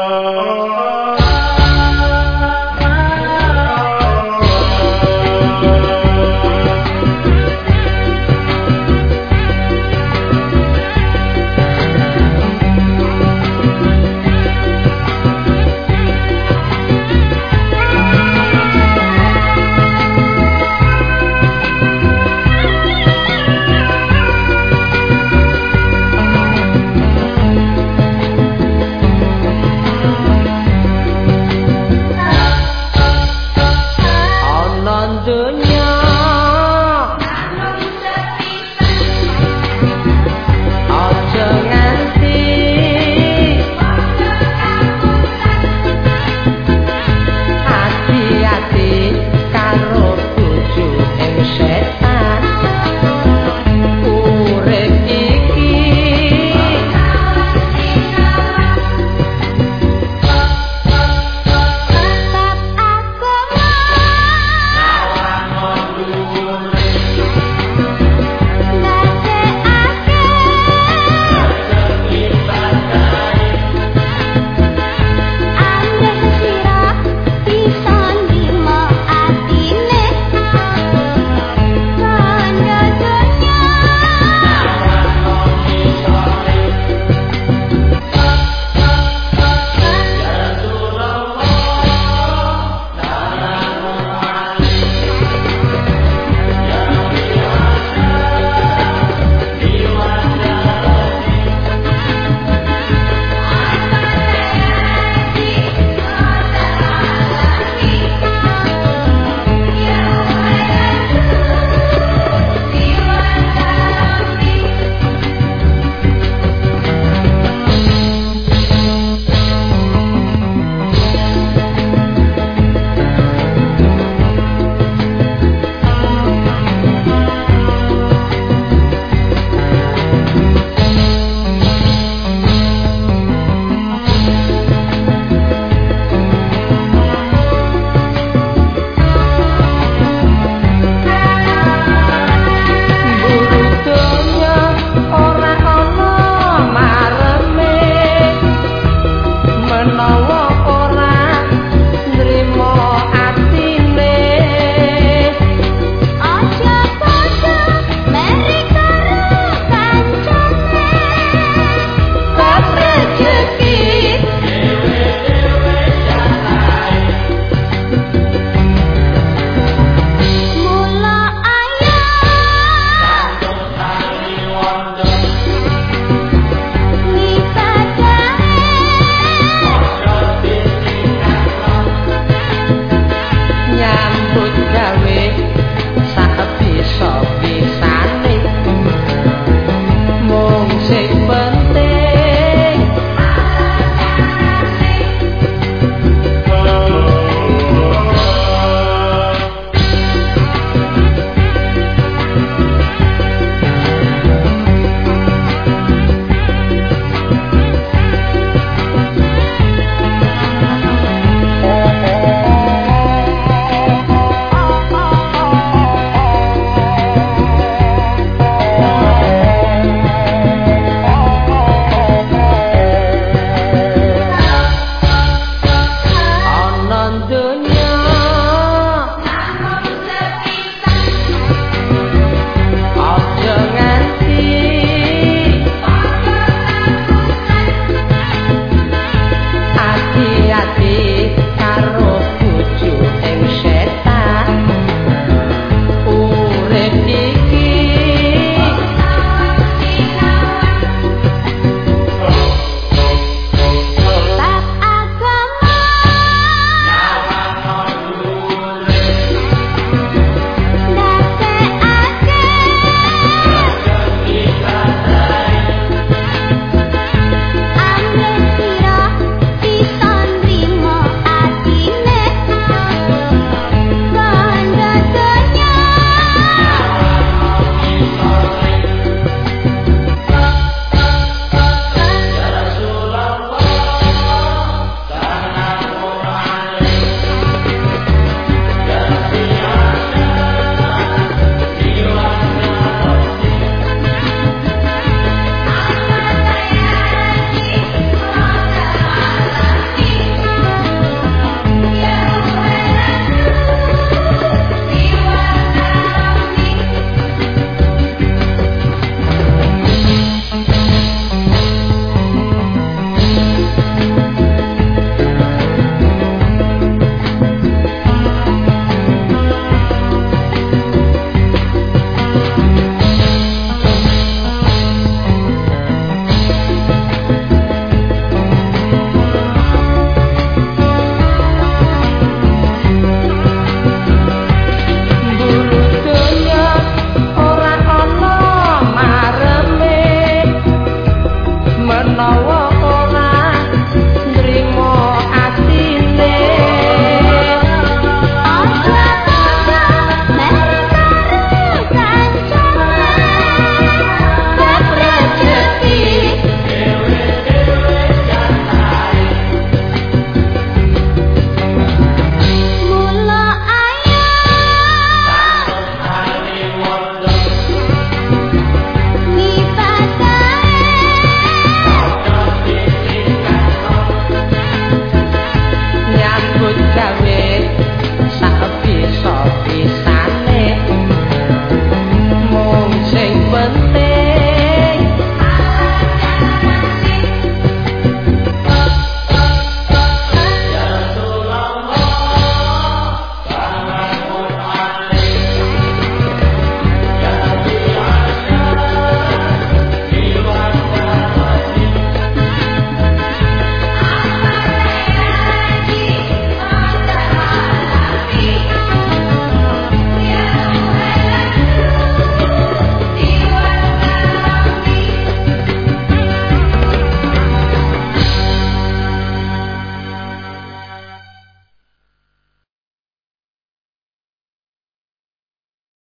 Oh.